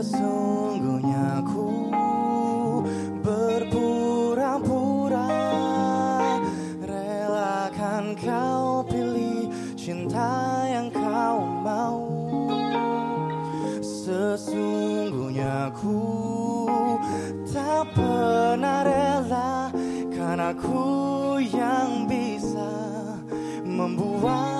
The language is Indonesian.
Sesungguhnya ku berpura-pura Relakan kau pilih cinta yang kau mau. Sesungguhnya ku tak pernah rela Karena ku yang bisa membuat